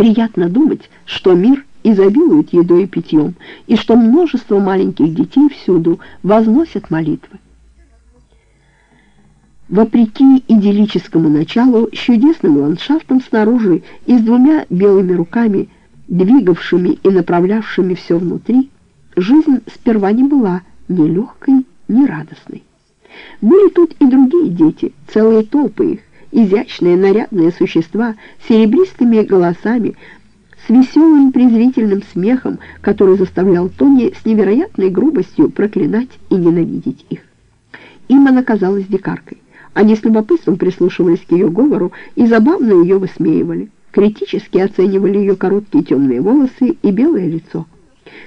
Приятно думать, что мир изобилует едой и питьем, и что множество маленьких детей всюду возносят молитвы. Вопреки идиллическому началу, с чудесным ландшафтом снаружи и с двумя белыми руками, двигавшими и направлявшими все внутри, жизнь сперва не была ни легкой, ни радостной. Были тут и другие дети, целые толпы их, изящные, нарядные существа с серебристыми голосами, с веселым презрительным смехом, который заставлял Тони с невероятной грубостью проклинать и ненавидеть их. Им она казалась дикаркой. Они с любопытством прислушивались к ее говору и забавно ее высмеивали. Критически оценивали ее короткие темные волосы и белое лицо.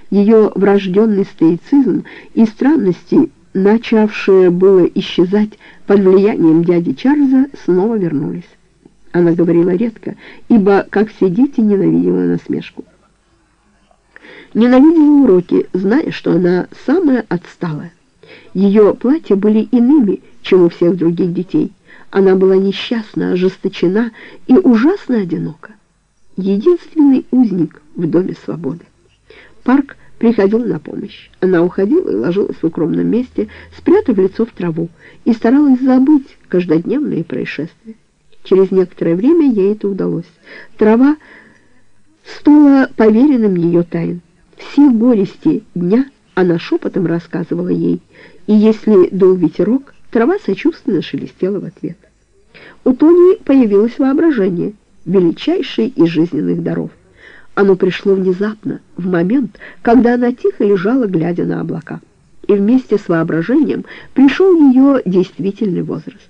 Ее врожденный стоицизм и странности, начавшие было исчезать под влиянием дяди Чарльза, снова вернулись. Она говорила редко, ибо, как все дети, ненавидела насмешку. Ненавидела уроки, зная, что она самая отсталая. Ее платья были иными, чем у всех других детей. Она была несчастна, ожесточена и ужасно одинока. Единственный узник в Доме свободы. Парк приходил на помощь. Она уходила и ложилась в укромном месте, спрятав лицо в траву, и старалась забыть каждодневные происшествия. Через некоторое время ей это удалось. Трава стала поверенным ее тайн. Все горести дня она шепотом рассказывала ей, и если дул ветерок, трава сочувственно шелестела в ответ. У Тони появилось воображение, величайший из жизненных даров. Оно пришло внезапно, в момент, когда она тихо лежала, глядя на облака. И вместе с воображением пришел ее действительный возраст.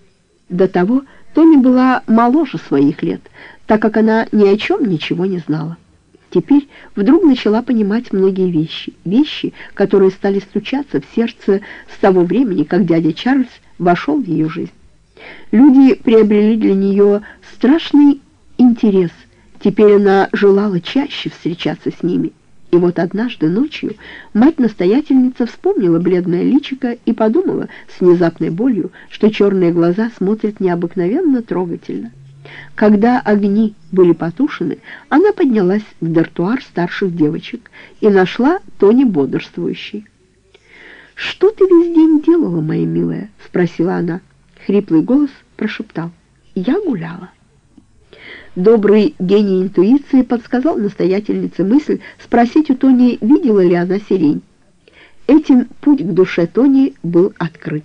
До того Тони была моложе своих лет, так как она ни о чем ничего не знала. Теперь вдруг начала понимать многие вещи, вещи, которые стали стучаться в сердце с того времени, как дядя Чарльз вошел в ее жизнь. Люди приобрели для нее страшный интерес. Теперь она желала чаще встречаться с ними. И вот однажды ночью мать-настоятельница вспомнила бледное личико и подумала с внезапной болью, что черные глаза смотрят необыкновенно трогательно. Когда огни были потушены, она поднялась в дартуар старших девочек и нашла Тони бодрствующей. «Что ты весь день делала, моя милая?» — спросила она. Хриплый голос прошептал. «Я гуляла». Добрый гений интуиции подсказал настоятельнице мысль спросить у Тони, видела ли она сирень. Этим путь к душе Тони был открыт.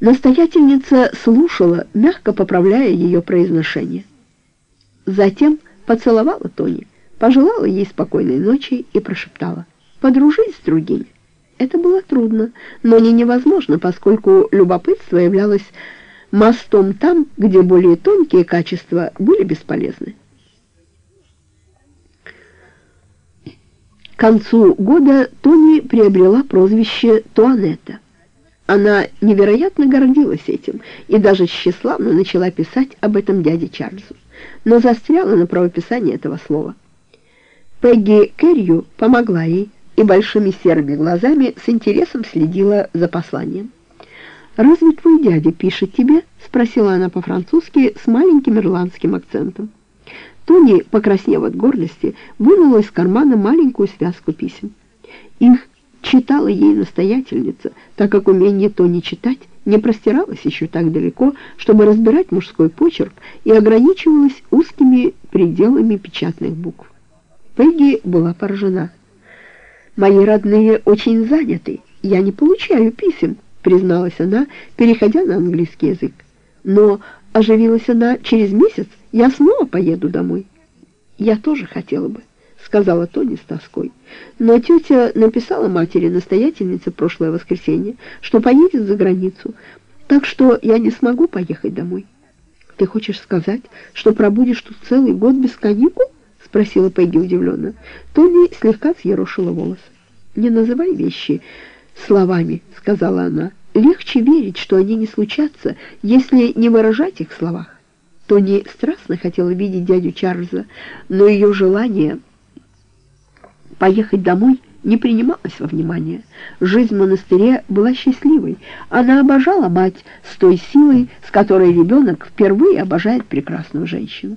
Настоятельница слушала, мягко поправляя ее произношение. Затем поцеловала Тони, пожелала ей спокойной ночи и прошептала «Подружись с другими». Это было трудно, но не невозможно, поскольку любопытство являлось мостом там, где более тонкие качества были бесполезны. К концу года Тони приобрела прозвище Туанетта. Она невероятно гордилась этим и даже тщеславно начала писать об этом дяде Чарльзу, но застряла на правописании этого слова. Пегги Керрию помогла ей и большими серыми глазами с интересом следила за посланием. «Разве твой дядя пишет тебе?» — спросила она по-французски с маленьким ирландским акцентом. Тони, покраснев от гордости, вынула из кармана маленькую связку писем. Их читала ей настоятельница, так как умение Тони читать не простиралось еще так далеко, чтобы разбирать мужской почерк и ограничивалось узкими пределами печатных букв. Пегги была поражена. «Мои родные очень заняты, я не получаю писем», призналась она, переходя на английский язык. «Но оживилась она через месяц, я снова поеду домой». «Я тоже хотела бы». — сказала Тони с тоской. Но тетя написала матери-настоятельнице прошлое воскресенье, что поедет за границу, так что я не смогу поехать домой. — Ты хочешь сказать, что пробудешь тут целый год без каникул? — спросила Пегги удивленно. Тони слегка съерошила волосы. — Не называй вещи словами, — сказала она. — Легче верить, что они не случатся, если не выражать их в словах. Тони страстно хотела видеть дядю Чарльза, но ее желание поехать домой не принималось во внимание. Жизнь в монастыре была счастливой. Она обожала мать с той силой, с которой ребенок впервые обожает прекрасную женщину.